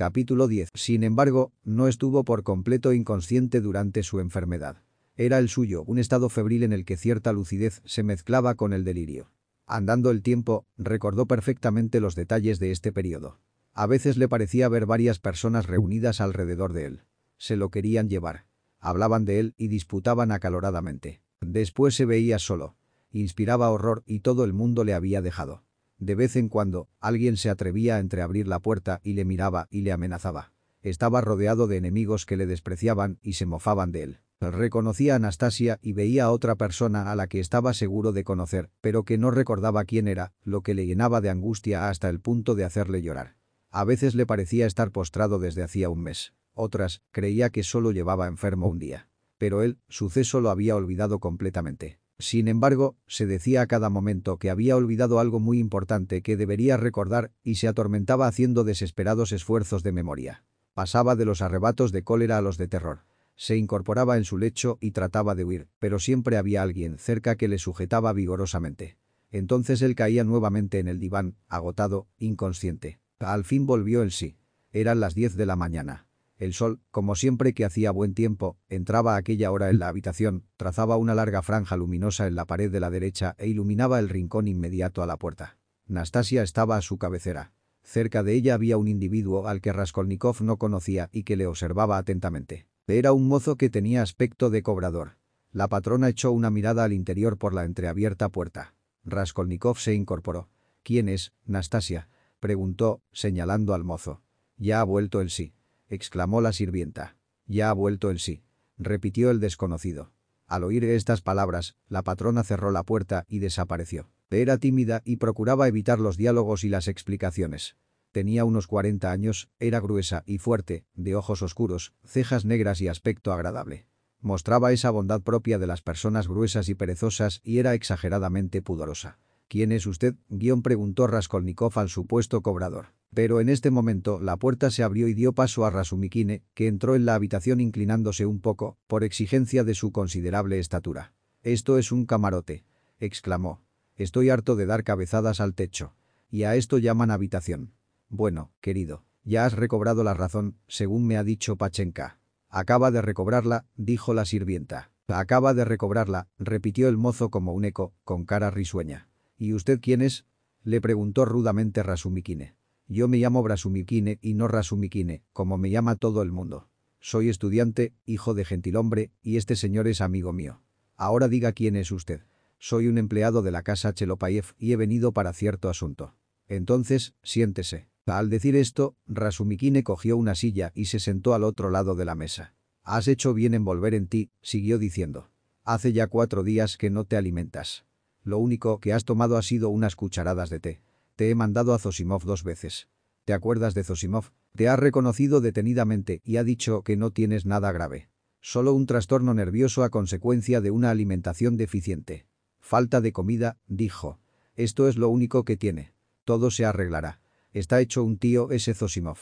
Capítulo 10. Sin embargo, no estuvo por completo inconsciente durante su enfermedad. Era el suyo, un estado febril en el que cierta lucidez se mezclaba con el delirio. Andando el tiempo, recordó perfectamente los detalles de este periodo. A veces le parecía ver varias personas reunidas alrededor de él. Se lo querían llevar. Hablaban de él y disputaban acaloradamente. Después se veía solo. Inspiraba horror y todo el mundo le había dejado. De vez en cuando, alguien se atrevía a entreabrir la puerta y le miraba y le amenazaba. Estaba rodeado de enemigos que le despreciaban y se mofaban de él. Reconocía a Anastasia y veía a otra persona a la que estaba seguro de conocer, pero que no recordaba quién era, lo que le llenaba de angustia hasta el punto de hacerle llorar. A veces le parecía estar postrado desde hacía un mes. Otras, creía que solo llevaba enfermo un día. Pero él, suceso lo había olvidado completamente. Sin embargo, se decía a cada momento que había olvidado algo muy importante que debería recordar y se atormentaba haciendo desesperados esfuerzos de memoria. Pasaba de los arrebatos de cólera a los de terror. Se incorporaba en su lecho y trataba de huir, pero siempre había alguien cerca que le sujetaba vigorosamente. Entonces él caía nuevamente en el diván, agotado, inconsciente. Al fin volvió el sí. Eran las diez de la mañana. El sol, como siempre que hacía buen tiempo, entraba a aquella hora en la habitación, trazaba una larga franja luminosa en la pared de la derecha e iluminaba el rincón inmediato a la puerta. Nastasia estaba a su cabecera. Cerca de ella había un individuo al que Raskolnikov no conocía y que le observaba atentamente. Era un mozo que tenía aspecto de cobrador. La patrona echó una mirada al interior por la entreabierta puerta. Raskolnikov se incorporó. ¿Quién es, Nastasia? preguntó, señalando al mozo. Ya ha vuelto el sí. Exclamó la sirvienta. Ya ha vuelto el sí. repitió el desconocido. Al oír estas palabras, la patrona cerró la puerta y desapareció. Era tímida y procuraba evitar los diálogos y las explicaciones. Tenía unos 40 años, era gruesa y fuerte, de ojos oscuros, cejas negras y aspecto agradable. Mostraba esa bondad propia de las personas gruesas y perezosas y era exageradamente pudorosa. ¿Quién es usted? Guión preguntó Raskolnikov al supuesto cobrador. Pero en este momento la puerta se abrió y dio paso a Rasumikine, que entró en la habitación inclinándose un poco, por exigencia de su considerable estatura. «Esto es un camarote», exclamó. «Estoy harto de dar cabezadas al techo. Y a esto llaman habitación. Bueno, querido, ya has recobrado la razón, según me ha dicho Pachenka. Acaba de recobrarla, dijo la sirvienta. Acaba de recobrarla, repitió el mozo como un eco, con cara risueña. ¿Y usted quién es? Le preguntó rudamente Rasumikine. Yo me llamo Brasumikine y no Rasumikine, como me llama todo el mundo. Soy estudiante, hijo de gentilhombre, y este señor es amigo mío. Ahora diga quién es usted. Soy un empleado de la casa Chelopayev y he venido para cierto asunto. Entonces, siéntese. Al decir esto, Rasumikine cogió una silla y se sentó al otro lado de la mesa. Has hecho bien en volver en ti, siguió diciendo. Hace ya cuatro días que no te alimentas. Lo único que has tomado ha sido unas cucharadas de té. Te he mandado a Zosimov dos veces. ¿Te acuerdas de Zosimov? Te ha reconocido detenidamente y ha dicho que no tienes nada grave. Solo un trastorno nervioso a consecuencia de una alimentación deficiente. Falta de comida, dijo. Esto es lo único que tiene. Todo se arreglará. Está hecho un tío ese Zosimov.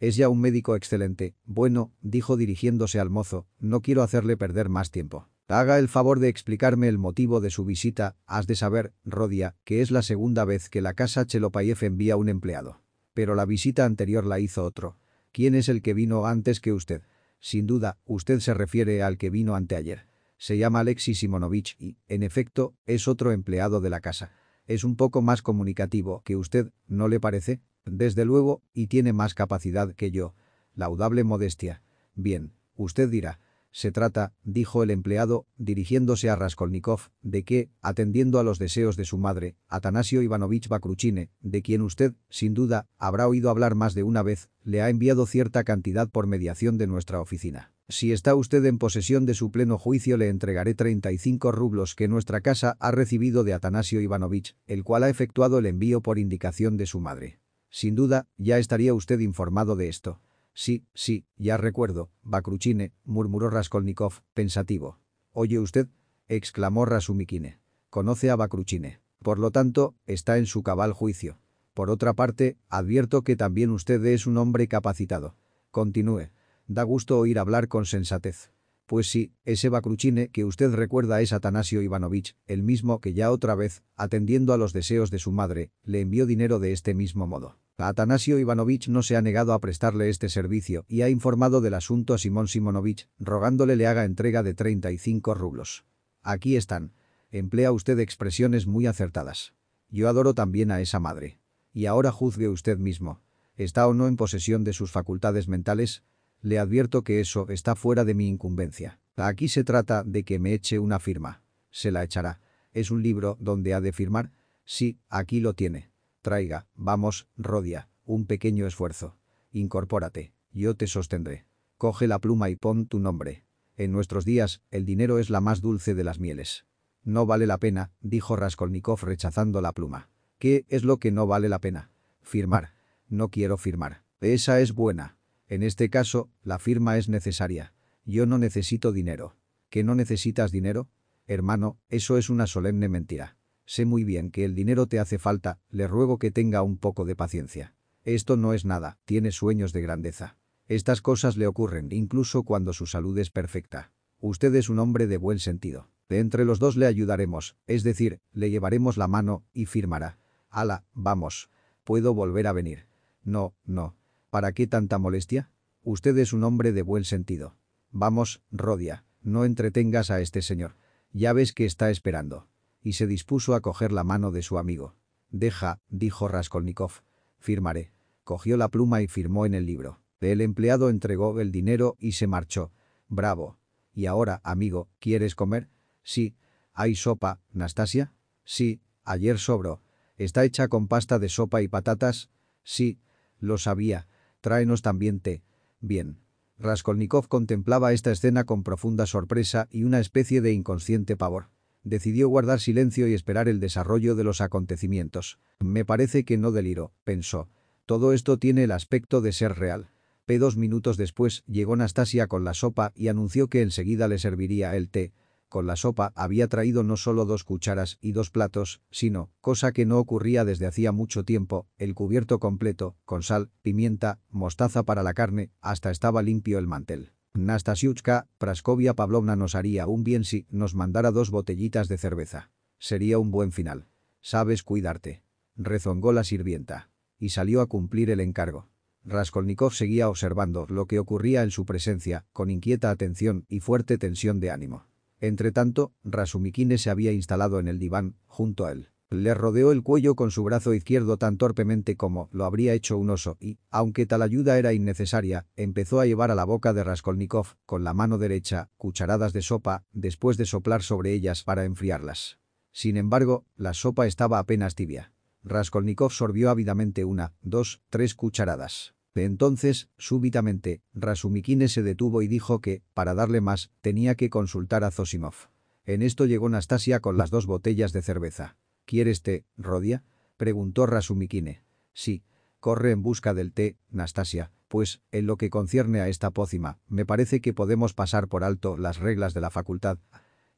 Es ya un médico excelente. Bueno, dijo dirigiéndose al mozo, no quiero hacerle perder más tiempo. Haga el favor de explicarme el motivo de su visita, has de saber, Rodia, que es la segunda vez que la casa Chelopayev envía un empleado. Pero la visita anterior la hizo otro. ¿Quién es el que vino antes que usted? Sin duda, usted se refiere al que vino anteayer. Se llama Alexis Simonovich y, en efecto, es otro empleado de la casa. Es un poco más comunicativo que usted, ¿no le parece? Desde luego, y tiene más capacidad que yo. Laudable modestia. Bien, usted dirá. Se trata, dijo el empleado, dirigiéndose a Raskolnikov, de que, atendiendo a los deseos de su madre, Atanasio Ivanovich Bakruchine, de quien usted, sin duda, habrá oído hablar más de una vez, le ha enviado cierta cantidad por mediación de nuestra oficina. Si está usted en posesión de su pleno juicio le entregaré 35 rublos que nuestra casa ha recibido de Atanasio Ivanovich, el cual ha efectuado el envío por indicación de su madre. Sin duda, ya estaría usted informado de esto. Sí, sí, ya recuerdo, Bakruchine, murmuró Raskolnikov, pensativo. ¿Oye usted? exclamó Rasumikine. Conoce a Bakruchine. Por lo tanto, está en su cabal juicio. Por otra parte, advierto que también usted es un hombre capacitado. Continúe. Da gusto oír hablar con sensatez. Pues sí, ese Bakruchine que usted recuerda es Atanasio Ivanovich, el mismo que ya otra vez, atendiendo a los deseos de su madre, le envió dinero de este mismo modo. Atanasio Ivanovich no se ha negado a prestarle este servicio y ha informado del asunto a Simón Simonovich, rogándole le haga entrega de 35 rublos. Aquí están. Emplea usted expresiones muy acertadas. Yo adoro también a esa madre. Y ahora juzgue usted mismo. ¿Está o no en posesión de sus facultades mentales? Le advierto que eso está fuera de mi incumbencia. Aquí se trata de que me eche una firma. Se la echará. ¿Es un libro donde ha de firmar? Sí, aquí lo tiene. Traiga, vamos, Rodia, un pequeño esfuerzo. Incorpórate, yo te sostendré. Coge la pluma y pon tu nombre. En nuestros días, el dinero es la más dulce de las mieles. No vale la pena, dijo Raskolnikov rechazando la pluma. ¿Qué es lo que no vale la pena? Firmar. No quiero firmar. Esa es buena. En este caso, la firma es necesaria. Yo no necesito dinero. ¿Que no necesitas dinero? Hermano, eso es una solemne mentira. Sé muy bien que el dinero te hace falta, le ruego que tenga un poco de paciencia. Esto no es nada, tiene sueños de grandeza. Estas cosas le ocurren incluso cuando su salud es perfecta. Usted es un hombre de buen sentido. De entre los dos le ayudaremos, es decir, le llevaremos la mano y firmará. Ala, vamos. ¿Puedo volver a venir? No, no. ¿Para qué tanta molestia? Usted es un hombre de buen sentido. Vamos, Rodia, no entretengas a este señor. Ya ves que está esperando y se dispuso a coger la mano de su amigo. Deja, dijo Raskolnikov. Firmaré. Cogió la pluma y firmó en el libro. El empleado entregó el dinero y se marchó. Bravo. Y ahora, amigo, ¿quieres comer? Sí. ¿Hay sopa, Nastasia? Sí. Ayer sobró. ¿Está hecha con pasta de sopa y patatas? Sí. Lo sabía. Tráenos también té. Bien. Raskolnikov contemplaba esta escena con profunda sorpresa y una especie de inconsciente pavor decidió guardar silencio y esperar el desarrollo de los acontecimientos. Me parece que no deliro, pensó. Todo esto tiene el aspecto de ser real. P dos minutos después llegó Nastasia con la sopa y anunció que enseguida le serviría el té. Con la sopa había traído no solo dos cucharas y dos platos, sino, cosa que no ocurría desde hacía mucho tiempo, el cubierto completo, con sal, pimienta, mostaza para la carne, hasta estaba limpio el mantel. Nastasiuchka, Praskovia Pavlovna nos haría un bien si nos mandara dos botellitas de cerveza. Sería un buen final. Sabes cuidarte. Rezongó la sirvienta. Y salió a cumplir el encargo. Raskolnikov seguía observando lo que ocurría en su presencia, con inquieta atención y fuerte tensión de ánimo. Entretanto, Rasumikine se había instalado en el diván, junto a él. Le rodeó el cuello con su brazo izquierdo tan torpemente como lo habría hecho un oso y, aunque tal ayuda era innecesaria, empezó a llevar a la boca de Raskolnikov, con la mano derecha, cucharadas de sopa, después de soplar sobre ellas para enfriarlas. Sin embargo, la sopa estaba apenas tibia. Raskolnikov sorbió ávidamente una, dos, tres cucharadas. Entonces, súbitamente, Rasumikine se detuvo y dijo que, para darle más, tenía que consultar a Zosimov. En esto llegó Nastasia con las dos botellas de cerveza. ¿Quieres té, Rodia? Preguntó Rasumikine. Sí. Corre en busca del té, Nastasia, pues, en lo que concierne a esta pócima, me parece que podemos pasar por alto las reglas de la facultad.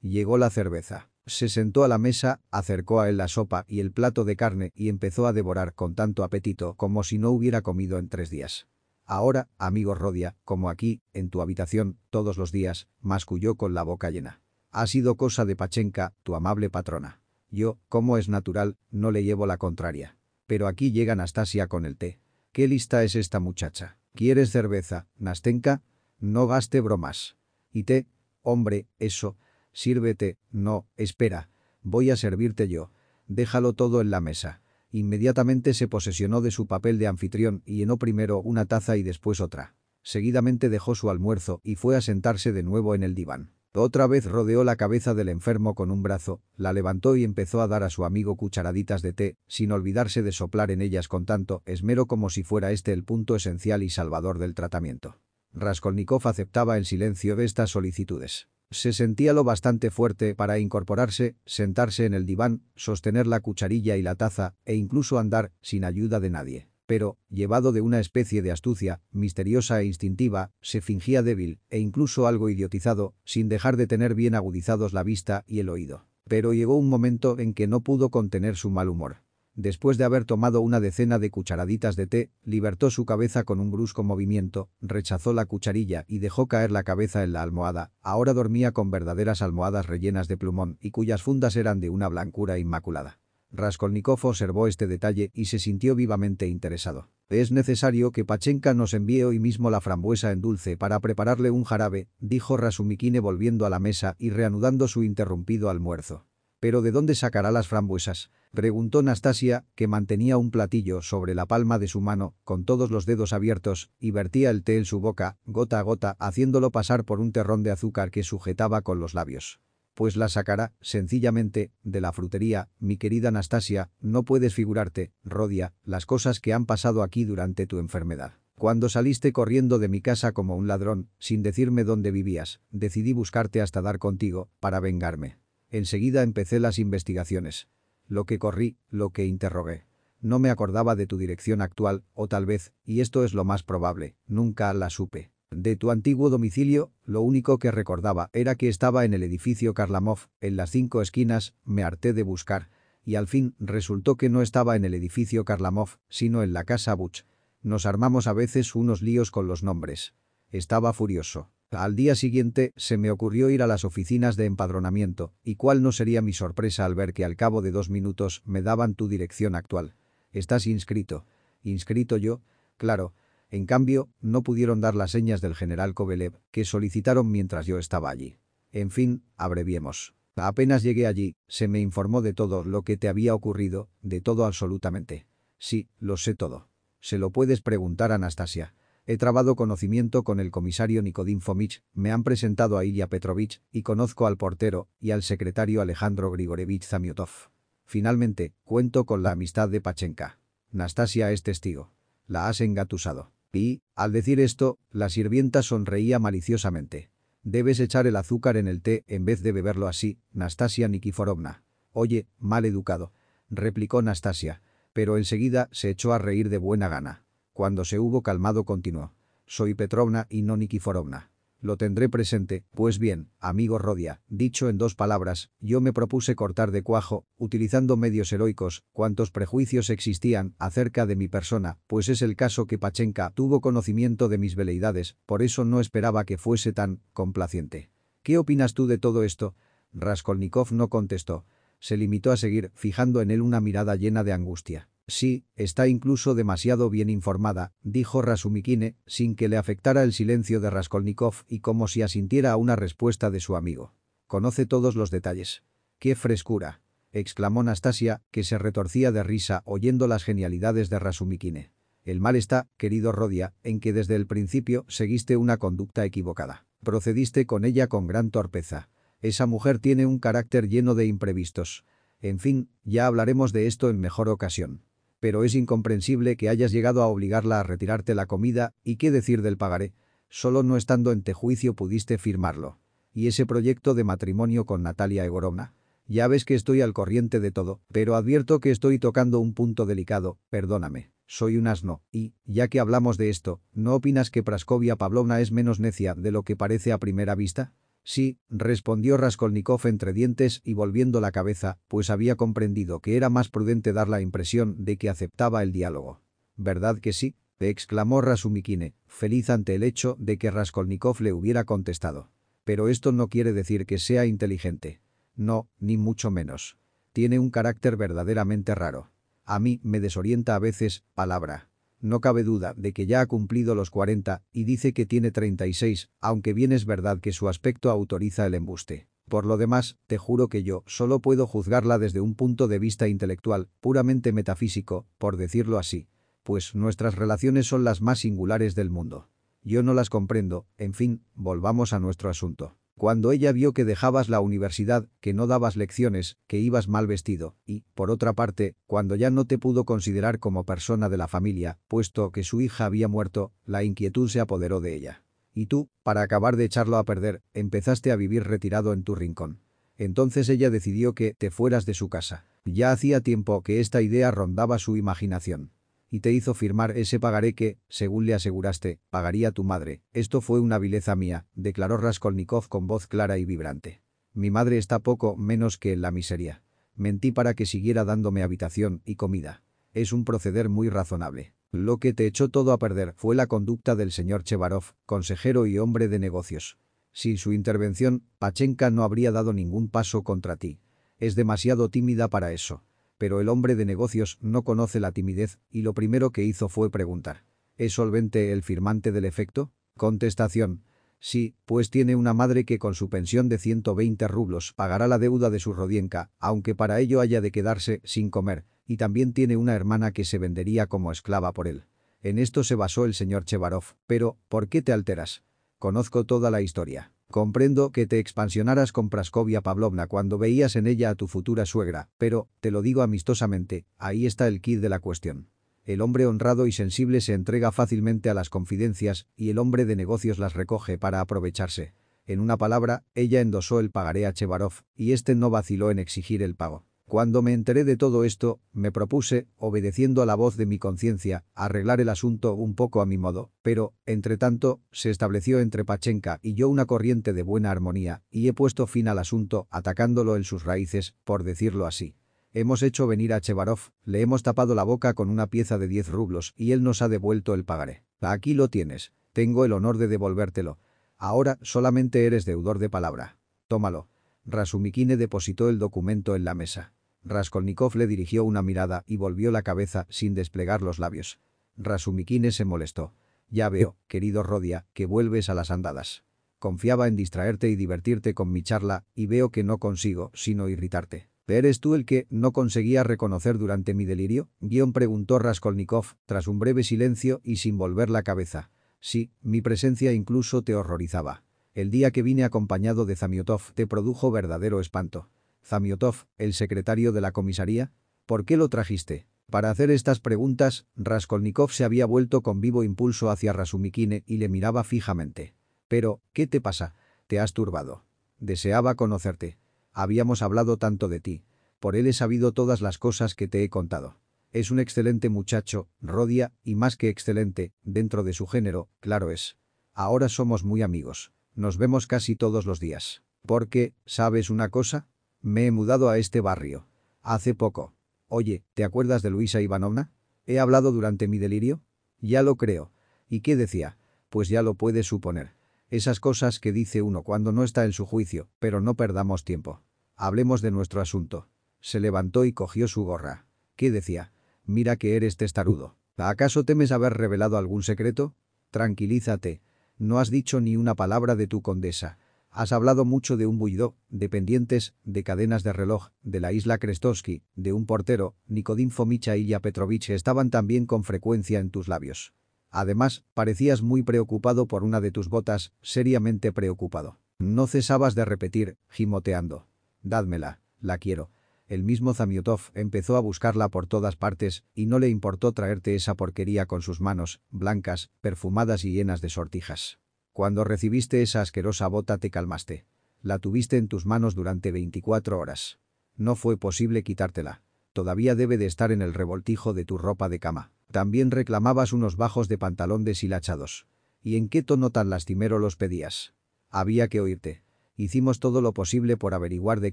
Llegó la cerveza. Se sentó a la mesa, acercó a él la sopa y el plato de carne y empezó a devorar con tanto apetito como si no hubiera comido en tres días. Ahora, amigo Rodia, como aquí, en tu habitación, todos los días, masculló con la boca llena. Ha sido cosa de Pachenka, tu amable patrona. Yo, como es natural, no le llevo la contraria. Pero aquí llega Nastasia con el té. ¿Qué lista es esta muchacha? ¿Quieres cerveza, Nastenka? No gaste bromas. ¿Y té? Hombre, eso. Sírvete. No, espera. Voy a servirte yo. Déjalo todo en la mesa. Inmediatamente se posesionó de su papel de anfitrión y llenó primero una taza y después otra. Seguidamente dejó su almuerzo y fue a sentarse de nuevo en el diván. Otra vez rodeó la cabeza del enfermo con un brazo, la levantó y empezó a dar a su amigo cucharaditas de té, sin olvidarse de soplar en ellas con tanto esmero como si fuera este el punto esencial y salvador del tratamiento. Raskolnikov aceptaba en silencio estas solicitudes. Se sentía lo bastante fuerte para incorporarse, sentarse en el diván, sostener la cucharilla y la taza, e incluso andar, sin ayuda de nadie pero, llevado de una especie de astucia, misteriosa e instintiva, se fingía débil e incluso algo idiotizado, sin dejar de tener bien agudizados la vista y el oído. Pero llegó un momento en que no pudo contener su mal humor. Después de haber tomado una decena de cucharaditas de té, libertó su cabeza con un brusco movimiento, rechazó la cucharilla y dejó caer la cabeza en la almohada. Ahora dormía con verdaderas almohadas rellenas de plumón y cuyas fundas eran de una blancura inmaculada. Raskolnikov observó este detalle y se sintió vivamente interesado. Es necesario que Pachenka nos envíe hoy mismo la frambuesa en dulce para prepararle un jarabe, dijo Rasumikine volviendo a la mesa y reanudando su interrumpido almuerzo. ¿Pero de dónde sacará las frambuesas? Preguntó Nastasia, que mantenía un platillo sobre la palma de su mano, con todos los dedos abiertos, y vertía el té en su boca, gota a gota, haciéndolo pasar por un terrón de azúcar que sujetaba con los labios pues la sacará, sencillamente, de la frutería, mi querida Anastasia, no puedes figurarte, Rodia, las cosas que han pasado aquí durante tu enfermedad. Cuando saliste corriendo de mi casa como un ladrón, sin decirme dónde vivías, decidí buscarte hasta dar contigo, para vengarme. Enseguida empecé las investigaciones. Lo que corrí, lo que interrogué. No me acordaba de tu dirección actual, o tal vez, y esto es lo más probable, nunca la supe. De tu antiguo domicilio, lo único que recordaba era que estaba en el edificio Karlamov, en las cinco esquinas, me harté de buscar, y al fin resultó que no estaba en el edificio Karlamov, sino en la casa Butch. Nos armamos a veces unos líos con los nombres. Estaba furioso. Al día siguiente se me ocurrió ir a las oficinas de empadronamiento, y cuál no sería mi sorpresa al ver que al cabo de dos minutos me daban tu dirección actual. Estás inscrito. ¿Inscrito yo? Claro, en cambio, no pudieron dar las señas del general Kovelev, que solicitaron mientras yo estaba allí. En fin, abreviemos. Apenas llegué allí, se me informó de todo lo que te había ocurrido, de todo absolutamente. Sí, lo sé todo. Se lo puedes preguntar a Anastasia. He trabado conocimiento con el comisario Nikodim Fomich, me han presentado a Ilya Petrovich y conozco al portero y al secretario Alejandro Grigorevich Zamiotov. Finalmente, cuento con la amistad de Pachenka. Nastasia es testigo. La has engatusado. Y, al decir esto, la sirvienta sonreía maliciosamente. Debes echar el azúcar en el té en vez de beberlo así, Nastasia Nikiforovna. Oye, mal educado. Replicó Nastasia. Pero enseguida se echó a reír de buena gana. Cuando se hubo calmado continuó. Soy Petrovna y no Nikiforovna. Lo tendré presente, pues bien, amigo Rodia, dicho en dos palabras, yo me propuse cortar de cuajo, utilizando medios heroicos, cuantos prejuicios existían acerca de mi persona, pues es el caso que Pachenka tuvo conocimiento de mis veleidades, por eso no esperaba que fuese tan complaciente. ¿Qué opinas tú de todo esto? Raskolnikov no contestó. Se limitó a seguir, fijando en él una mirada llena de angustia. Sí, está incluso demasiado bien informada, dijo Rasumikine, sin que le afectara el silencio de Raskolnikov y como si asintiera a una respuesta de su amigo. Conoce todos los detalles. ¡Qué frescura! exclamó Nastasia, que se retorcía de risa oyendo las genialidades de Rasumikine. El mal está, querido Rodia, en que desde el principio seguiste una conducta equivocada. Procediste con ella con gran torpeza. Esa mujer tiene un carácter lleno de imprevistos. En fin, ya hablaremos de esto en mejor ocasión pero es incomprensible que hayas llegado a obligarla a retirarte la comida y qué decir del pagaré. Solo no estando en juicio pudiste firmarlo. Y ese proyecto de matrimonio con Natalia Egorovna. Ya ves que estoy al corriente de todo, pero advierto que estoy tocando un punto delicado, perdóname. Soy un asno, y, ya que hablamos de esto, ¿no opinas que Praskovia Pavlovna es menos necia de lo que parece a primera vista? Sí, respondió Raskolnikov entre dientes y volviendo la cabeza, pues había comprendido que era más prudente dar la impresión de que aceptaba el diálogo. ¿Verdad que sí? exclamó Rasumikine, feliz ante el hecho de que Raskolnikov le hubiera contestado. Pero esto no quiere decir que sea inteligente. No, ni mucho menos. Tiene un carácter verdaderamente raro. A mí me desorienta a veces, palabra. No cabe duda de que ya ha cumplido los 40 y dice que tiene 36, aunque bien es verdad que su aspecto autoriza el embuste. Por lo demás, te juro que yo solo puedo juzgarla desde un punto de vista intelectual, puramente metafísico, por decirlo así. Pues nuestras relaciones son las más singulares del mundo. Yo no las comprendo, en fin, volvamos a nuestro asunto. Cuando ella vio que dejabas la universidad, que no dabas lecciones, que ibas mal vestido, y, por otra parte, cuando ya no te pudo considerar como persona de la familia, puesto que su hija había muerto, la inquietud se apoderó de ella. Y tú, para acabar de echarlo a perder, empezaste a vivir retirado en tu rincón. Entonces ella decidió que te fueras de su casa. Ya hacía tiempo que esta idea rondaba su imaginación y te hizo firmar ese pagaré que, según le aseguraste, pagaría tu madre. Esto fue una vileza mía, declaró Raskolnikov con voz clara y vibrante. Mi madre está poco menos que en la miseria. Mentí para que siguiera dándome habitación y comida. Es un proceder muy razonable. Lo que te echó todo a perder fue la conducta del señor Chevarov, consejero y hombre de negocios. Sin su intervención, Pachenka no habría dado ningún paso contra ti. Es demasiado tímida para eso Pero el hombre de negocios no conoce la timidez y lo primero que hizo fue preguntar. ¿Es solvente el firmante del efecto? Contestación. Sí, pues tiene una madre que con su pensión de 120 rublos pagará la deuda de su rodienca, aunque para ello haya de quedarse sin comer, y también tiene una hermana que se vendería como esclava por él. En esto se basó el señor Chevarov. Pero, ¿por qué te alteras? Conozco toda la historia. Comprendo que te expansionaras con Praskovia Pavlovna cuando veías en ella a tu futura suegra, pero, te lo digo amistosamente, ahí está el kit de la cuestión. El hombre honrado y sensible se entrega fácilmente a las confidencias y el hombre de negocios las recoge para aprovecharse. En una palabra, ella endosó el pagaré a Chevarov y este no vaciló en exigir el pago. Cuando me enteré de todo esto, me propuse, obedeciendo a la voz de mi conciencia, arreglar el asunto un poco a mi modo, pero, entre tanto, se estableció entre Pachenka y yo una corriente de buena armonía, y he puesto fin al asunto atacándolo en sus raíces, por decirlo así. Hemos hecho venir a Chevarov, le hemos tapado la boca con una pieza de 10 rublos y él nos ha devuelto el pagaré. Aquí lo tienes. Tengo el honor de devolvértelo. Ahora solamente eres deudor de palabra. Tómalo. Rasumikine depositó el documento en la mesa. Raskolnikov le dirigió una mirada y volvió la cabeza sin desplegar los labios. Rasumikine se molestó. Ya veo, querido Rodia, que vuelves a las andadas. Confiaba en distraerte y divertirte con mi charla y veo que no consigo sino irritarte. ¿Eres tú el que no conseguía reconocer durante mi delirio? Guión preguntó Raskolnikov, tras un breve silencio y sin volver la cabeza. Sí, mi presencia incluso te horrorizaba. El día que vine acompañado de Zamiotov te produjo verdadero espanto. Zamiotov, el secretario de la comisaría, ¿por qué lo trajiste? Para hacer estas preguntas, Raskolnikov se había vuelto con vivo impulso hacia Rasumikine y le miraba fijamente. Pero, ¿qué te pasa? Te has turbado. Deseaba conocerte. Habíamos hablado tanto de ti. Por él he sabido todas las cosas que te he contado. Es un excelente muchacho, Rodia, y más que excelente, dentro de su género, claro es. Ahora somos muy amigos. Nos vemos casi todos los días. Porque, ¿sabes una cosa? Me he mudado a este barrio. Hace poco. Oye, ¿te acuerdas de Luisa Ivanovna? ¿He hablado durante mi delirio? Ya lo creo. ¿Y qué decía? Pues ya lo puedes suponer. Esas cosas que dice uno cuando no está en su juicio, pero no perdamos tiempo. Hablemos de nuestro asunto. Se levantó y cogió su gorra. ¿Qué decía? Mira que eres testarudo. ¿Acaso temes haber revelado algún secreto? Tranquilízate. No has dicho ni una palabra de tu condesa. Has hablado mucho de un buidó, de pendientes, de cadenas de reloj, de la isla Krestovsky, de un portero, Nicodim Fomicha y Petrovich estaban también con frecuencia en tus labios. Además, parecías muy preocupado por una de tus botas, seriamente preocupado. No cesabas de repetir, gimoteando. Dádmela, la quiero. El mismo Zamiotov empezó a buscarla por todas partes y no le importó traerte esa porquería con sus manos, blancas, perfumadas y llenas de sortijas. Cuando recibiste esa asquerosa bota te calmaste. La tuviste en tus manos durante 24 horas. No fue posible quitártela. Todavía debe de estar en el revoltijo de tu ropa de cama. También reclamabas unos bajos de pantalón deshilachados. ¿Y en qué tono tan lastimero los pedías? Había que oírte. Hicimos todo lo posible por averiguar de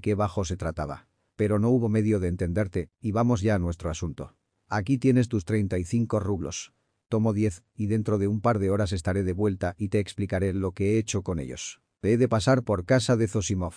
qué bajo se trataba. Pero no hubo medio de entenderte, y vamos ya a nuestro asunto. Aquí tienes tus 35 rublos. Tomo 10, y dentro de un par de horas estaré de vuelta y te explicaré lo que he hecho con ellos. He de pasar por casa de Zosimov.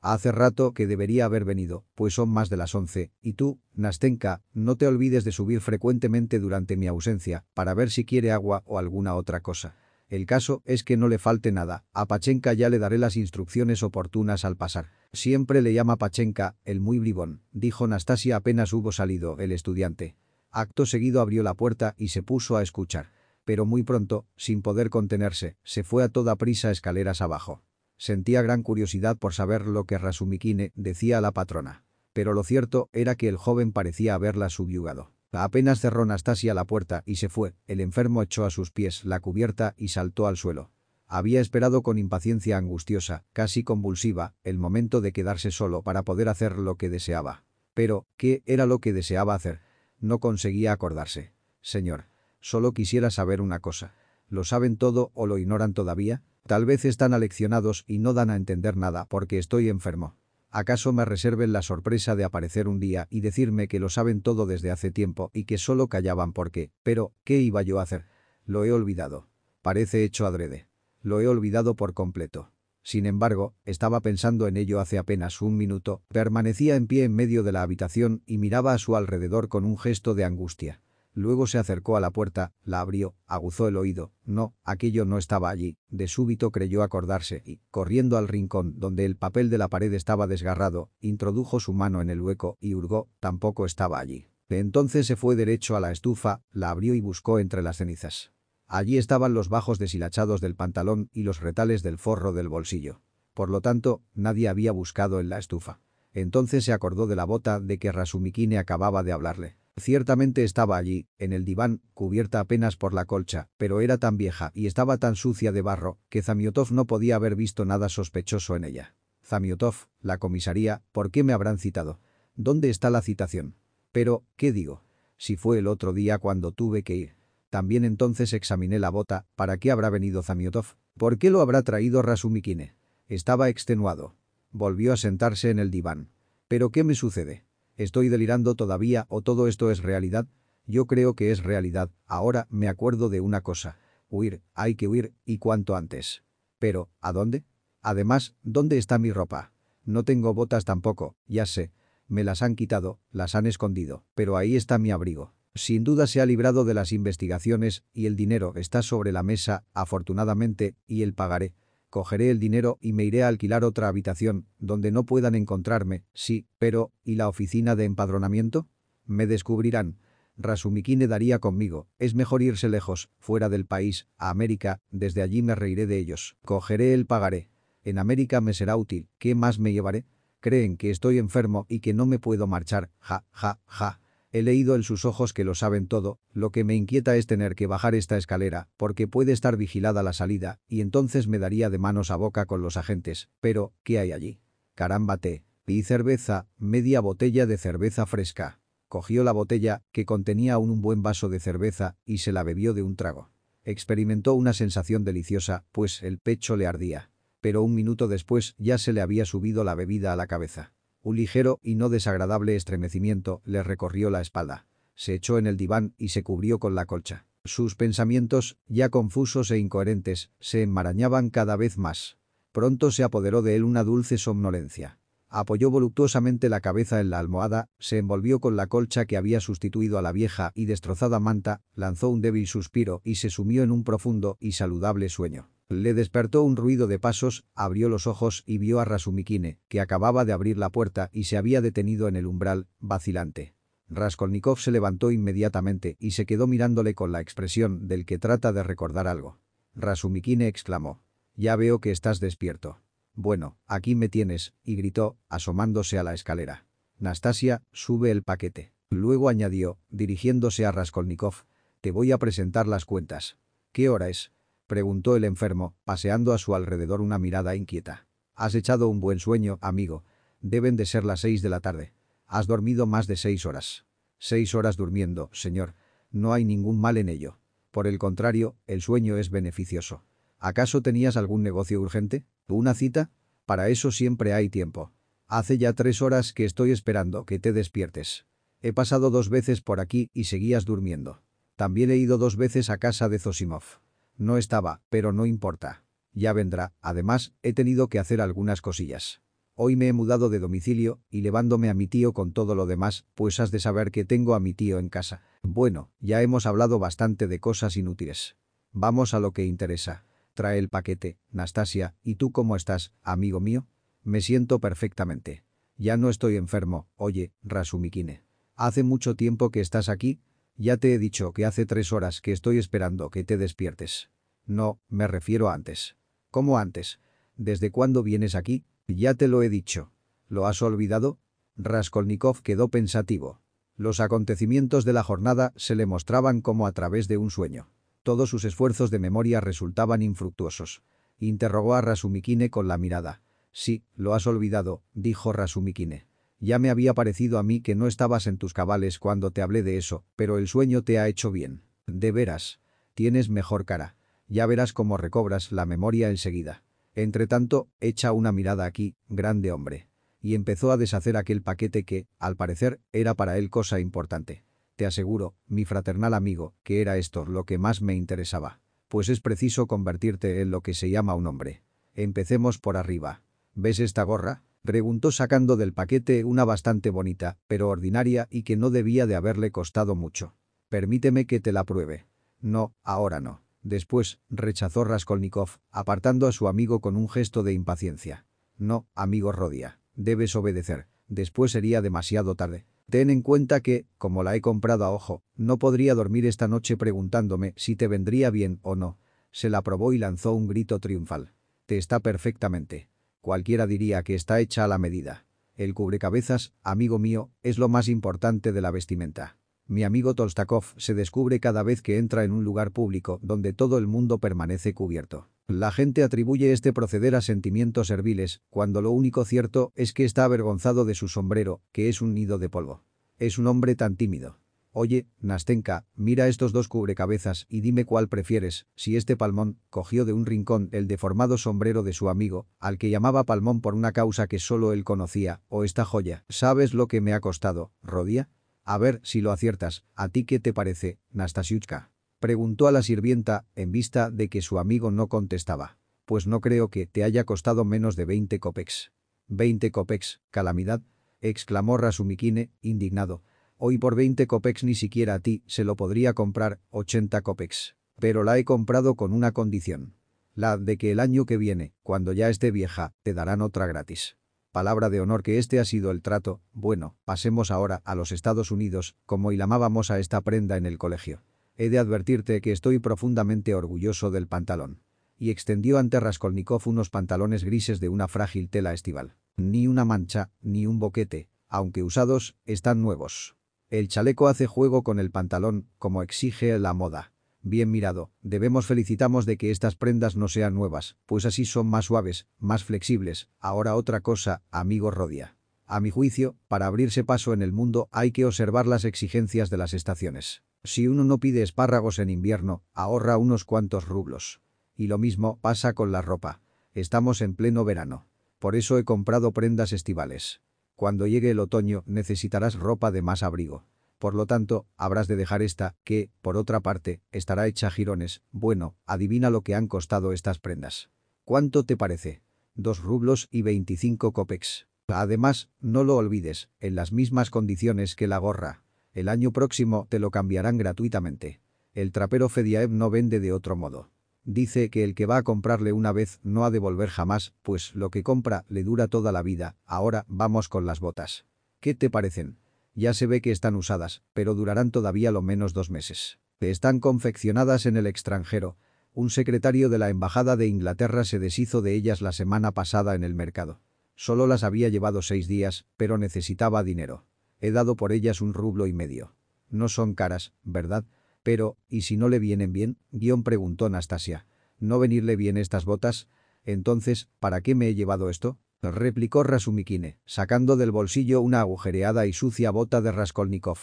Hace rato que debería haber venido, pues son más de las once, y tú, Nastenka, no te olvides de subir frecuentemente durante mi ausencia, para ver si quiere agua o alguna otra cosa. El caso es que no le falte nada, a Pachenka ya le daré las instrucciones oportunas al pasar. Siempre le llama Pachenka, el muy bribón, dijo Nastasia apenas hubo salido el estudiante. Acto seguido abrió la puerta y se puso a escuchar. Pero muy pronto, sin poder contenerse, se fue a toda prisa escaleras abajo. Sentía gran curiosidad por saber lo que Rasumikine decía a la patrona. Pero lo cierto era que el joven parecía haberla subyugado. Apenas cerró Nastasia la puerta y se fue, el enfermo echó a sus pies la cubierta y saltó al suelo. Había esperado con impaciencia angustiosa, casi convulsiva, el momento de quedarse solo para poder hacer lo que deseaba. Pero, ¿qué era lo que deseaba hacer? No conseguía acordarse. Señor, solo quisiera saber una cosa. ¿Lo saben todo o lo ignoran todavía? Tal vez están aleccionados y no dan a entender nada porque estoy enfermo. ¿Acaso me reserven la sorpresa de aparecer un día y decirme que lo saben todo desde hace tiempo y que solo callaban porque, pero, ¿qué iba yo a hacer? Lo he olvidado. Parece hecho adrede. Lo he olvidado por completo. Sin embargo, estaba pensando en ello hace apenas un minuto, permanecía en pie en medio de la habitación y miraba a su alrededor con un gesto de angustia. Luego se acercó a la puerta, la abrió, aguzó el oído. No, aquello no estaba allí. De súbito creyó acordarse y, corriendo al rincón donde el papel de la pared estaba desgarrado, introdujo su mano en el hueco y hurgó, tampoco estaba allí. Entonces se fue derecho a la estufa, la abrió y buscó entre las cenizas. Allí estaban los bajos deshilachados del pantalón y los retales del forro del bolsillo. Por lo tanto, nadie había buscado en la estufa. Entonces se acordó de la bota de que Rasumikine acababa de hablarle. Ciertamente estaba allí, en el diván, cubierta apenas por la colcha, pero era tan vieja y estaba tan sucia de barro que Zamiotov no podía haber visto nada sospechoso en ella. Zamiotov, la comisaría, ¿por qué me habrán citado? ¿Dónde está la citación? Pero, ¿qué digo? Si fue el otro día cuando tuve que ir. También entonces examiné la bota, ¿para qué habrá venido Zamiotov? ¿Por qué lo habrá traído Rasumikine? Estaba extenuado. Volvió a sentarse en el diván. ¿Pero qué me sucede? ¿Estoy delirando todavía o todo esto es realidad? Yo creo que es realidad, ahora me acuerdo de una cosa. Huir, hay que huir, y cuanto antes. Pero, ¿a dónde? Además, ¿dónde está mi ropa? No tengo botas tampoco, ya sé. Me las han quitado, las han escondido, pero ahí está mi abrigo. Sin duda se ha librado de las investigaciones y el dinero está sobre la mesa, afortunadamente, y el pagaré. Cogeré el dinero y me iré a alquilar otra habitación, donde no puedan encontrarme, sí, pero, ¿y la oficina de empadronamiento? Me descubrirán. Rasumikine daría conmigo, es mejor irse lejos, fuera del país, a América, desde allí me reiré de ellos. Cogeré el pagaré. En América me será útil, ¿qué más me llevaré? Creen que estoy enfermo y que no me puedo marchar, ja, ja, ja. He leído en sus ojos que lo saben todo, lo que me inquieta es tener que bajar esta escalera, porque puede estar vigilada la salida, y entonces me daría de manos a boca con los agentes. Pero, ¿qué hay allí? Caramba té. Cerveza, media botella de cerveza fresca. Cogió la botella, que contenía aún un buen vaso de cerveza, y se la bebió de un trago. Experimentó una sensación deliciosa, pues el pecho le ardía. Pero un minuto después ya se le había subido la bebida a la cabeza. Un ligero y no desagradable estremecimiento le recorrió la espalda. Se echó en el diván y se cubrió con la colcha. Sus pensamientos, ya confusos e incoherentes, se enmarañaban cada vez más. Pronto se apoderó de él una dulce somnolencia. Apoyó voluptuosamente la cabeza en la almohada, se envolvió con la colcha que había sustituido a la vieja y destrozada manta, lanzó un débil suspiro y se sumió en un profundo y saludable sueño. Le despertó un ruido de pasos, abrió los ojos y vio a Rasumikine, que acababa de abrir la puerta y se había detenido en el umbral, vacilante. Raskolnikov se levantó inmediatamente y se quedó mirándole con la expresión del que trata de recordar algo. Rasumikine exclamó. «Ya veo que estás despierto». «Bueno, aquí me tienes», y gritó, asomándose a la escalera. «Nastasia, sube el paquete». Luego añadió, dirigiéndose a Raskolnikov. «Te voy a presentar las cuentas». «¿Qué hora es?» Preguntó el enfermo, paseando a su alrededor una mirada inquieta. Has echado un buen sueño, amigo. Deben de ser las seis de la tarde. Has dormido más de seis horas. Seis horas durmiendo, señor. No hay ningún mal en ello. Por el contrario, el sueño es beneficioso. ¿Acaso tenías algún negocio urgente? ¿Una cita? Para eso siempre hay tiempo. Hace ya tres horas que estoy esperando que te despiertes. He pasado dos veces por aquí y seguías durmiendo. También he ido dos veces a casa de Zosimov. No estaba, pero no importa. Ya vendrá, además, he tenido que hacer algunas cosillas. Hoy me he mudado de domicilio y levándome a mi tío con todo lo demás, pues has de saber que tengo a mi tío en casa. Bueno, ya hemos hablado bastante de cosas inútiles. Vamos a lo que interesa. Trae el paquete, Nastasia, ¿y tú cómo estás, amigo mío? Me siento perfectamente. Ya no estoy enfermo, oye, Rasumikine. ¿Hace mucho tiempo que estás aquí? Ya te he dicho que hace tres horas que estoy esperando que te despiertes. No, me refiero antes. ¿Cómo antes? ¿Desde cuándo vienes aquí? Ya te lo he dicho. ¿Lo has olvidado? Raskolnikov quedó pensativo. Los acontecimientos de la jornada se le mostraban como a través de un sueño. Todos sus esfuerzos de memoria resultaban infructuosos. Interrogó a Rasumikine con la mirada. Sí, lo has olvidado, dijo Rasumikine. Ya me había parecido a mí que no estabas en tus cabales cuando te hablé de eso, pero el sueño te ha hecho bien. De veras. Tienes mejor cara. Ya verás cómo recobras la memoria enseguida. Entretanto, echa una mirada aquí, grande hombre. Y empezó a deshacer aquel paquete que, al parecer, era para él cosa importante. Te aseguro, mi fraternal amigo, que era esto lo que más me interesaba. Pues es preciso convertirte en lo que se llama un hombre. Empecemos por arriba. ¿Ves esta gorra? Preguntó sacando del paquete una bastante bonita, pero ordinaria y que no debía de haberle costado mucho. Permíteme que te la pruebe. No, ahora no. Después, rechazó Raskolnikov, apartando a su amigo con un gesto de impaciencia. No, amigo Rodia. Debes obedecer. Después sería demasiado tarde. Ten en cuenta que, como la he comprado a ojo, no podría dormir esta noche preguntándome si te vendría bien o no. Se la probó y lanzó un grito triunfal. Te está perfectamente. Cualquiera diría que está hecha a la medida. El cubrecabezas, amigo mío, es lo más importante de la vestimenta. Mi amigo Tolstakov se descubre cada vez que entra en un lugar público donde todo el mundo permanece cubierto. La gente atribuye este proceder a sentimientos serviles, cuando lo único cierto es que está avergonzado de su sombrero, que es un nido de polvo. Es un hombre tan tímido. Oye, Nastenka, mira estos dos cubrecabezas y dime cuál prefieres, si este palmón, cogió de un rincón el deformado sombrero de su amigo, al que llamaba palmón por una causa que solo él conocía, o esta joya. ¿Sabes lo que me ha costado, Rodia? A ver si lo aciertas. ¿A ti qué te parece, Nastasiuchka? Preguntó a la sirvienta, en vista de que su amigo no contestaba. Pues no creo que te haya costado menos de 20 copex. ¿20 copex, calamidad? exclamó Rasumikine, indignado. Hoy por 20 copex ni siquiera a ti se lo podría comprar 80 copex. Pero la he comprado con una condición. La de que el año que viene, cuando ya esté vieja, te darán otra gratis. Palabra de honor que este ha sido el trato. Bueno, pasemos ahora a los Estados Unidos, como llamábamos a esta prenda en el colegio. He de advertirte que estoy profundamente orgulloso del pantalón. Y extendió ante Raskolnikov unos pantalones grises de una frágil tela estival. Ni una mancha, ni un boquete, aunque usados, están nuevos. El chaleco hace juego con el pantalón, como exige la moda. Bien mirado, debemos felicitamos de que estas prendas no sean nuevas, pues así son más suaves, más flexibles. Ahora otra cosa, amigo Rodia. A mi juicio, para abrirse paso en el mundo hay que observar las exigencias de las estaciones. Si uno no pide espárragos en invierno, ahorra unos cuantos rublos. Y lo mismo pasa con la ropa. Estamos en pleno verano. Por eso he comprado prendas estivales. Cuando llegue el otoño necesitarás ropa de más abrigo. Por lo tanto, habrás de dejar esta, que, por otra parte, estará hecha jirones. Bueno, adivina lo que han costado estas prendas. ¿Cuánto te parece? Dos rublos y veinticinco copex. Además, no lo olvides, en las mismas condiciones que la gorra. El año próximo te lo cambiarán gratuitamente. El trapero Fediaev no vende de otro modo. Dice que el que va a comprarle una vez no ha de volver jamás, pues lo que compra le dura toda la vida. Ahora vamos con las botas. ¿Qué te parecen? Ya se ve que están usadas, pero durarán todavía lo menos dos meses. Están confeccionadas en el extranjero. Un secretario de la Embajada de Inglaterra se deshizo de ellas la semana pasada en el mercado. Solo las había llevado seis días, pero necesitaba dinero. He dado por ellas un rublo y medio. No son caras, ¿verdad? Pero, ¿y si no le vienen bien? Guión preguntó Nastasia. ¿No venirle bien estas botas? Entonces, ¿para qué me he llevado esto? replicó Rasumikine, sacando del bolsillo una agujereada y sucia bota de Raskolnikov.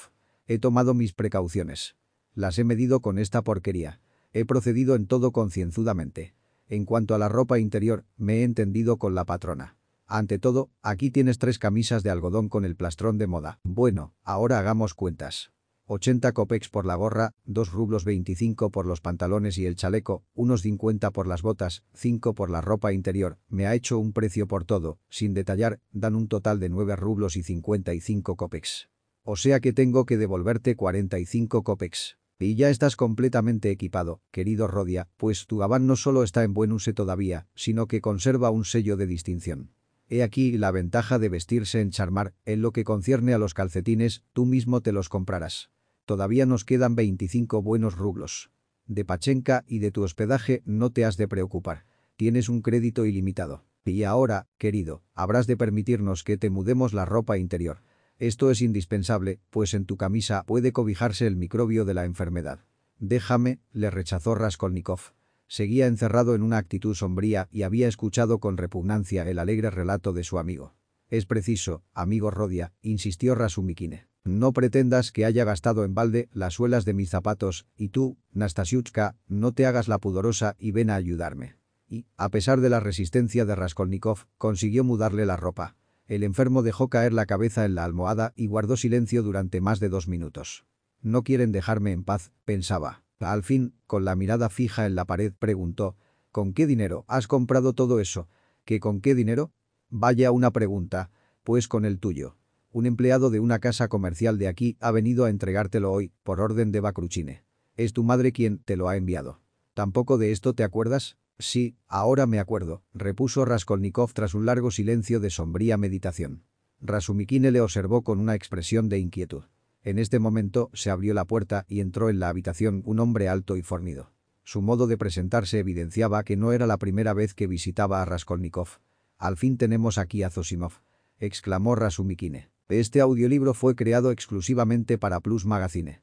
He tomado mis precauciones. Las he medido con esta porquería. He procedido en todo concienzudamente. En cuanto a la ropa interior, me he entendido con la patrona. Ante todo, aquí tienes tres camisas de algodón con el plastrón de moda. Bueno, ahora hagamos cuentas. 80 copex por la gorra, 2 rublos 25 por los pantalones y el chaleco, unos 50 por las botas, 5 por la ropa interior, me ha hecho un precio por todo, sin detallar, dan un total de 9 rublos y 55 copex. O sea que tengo que devolverte 45 copex. Y ya estás completamente equipado, querido Rodia, pues tu gabán no solo está en buen uso todavía, sino que conserva un sello de distinción. He aquí la ventaja de vestirse en charmar, en lo que concierne a los calcetines, tú mismo te los comprarás. Todavía nos quedan 25 buenos rublos. De Pachenka y de tu hospedaje no te has de preocupar. Tienes un crédito ilimitado. Y ahora, querido, habrás de permitirnos que te mudemos la ropa interior. Esto es indispensable, pues en tu camisa puede cobijarse el microbio de la enfermedad. Déjame, le rechazó Raskolnikov. Seguía encerrado en una actitud sombría y había escuchado con repugnancia el alegre relato de su amigo. Es preciso, amigo Rodia, insistió Rasumikine. No pretendas que haya gastado en balde las suelas de mis zapatos, y tú, Nastasiuchka, no te hagas la pudorosa y ven a ayudarme. Y, a pesar de la resistencia de Raskolnikov, consiguió mudarle la ropa. El enfermo dejó caer la cabeza en la almohada y guardó silencio durante más de dos minutos. No quieren dejarme en paz, pensaba. Al fin, con la mirada fija en la pared, preguntó, ¿Con qué dinero has comprado todo eso? ¿Qué con qué dinero? Vaya una pregunta. Pues con el tuyo. Un empleado de una casa comercial de aquí ha venido a entregártelo hoy, por orden de Bakruchine. Es tu madre quien te lo ha enviado. ¿Tampoco de esto te acuerdas? Sí, ahora me acuerdo, repuso Raskolnikov tras un largo silencio de sombría meditación. Rasumikine le observó con una expresión de inquietud. En este momento se abrió la puerta y entró en la habitación un hombre alto y fornido. Su modo de presentarse evidenciaba que no era la primera vez que visitaba a Raskolnikov. «Al fin tenemos aquí a Zosimov», exclamó Rasumikine. Este audiolibro fue creado exclusivamente para Plus Magazine.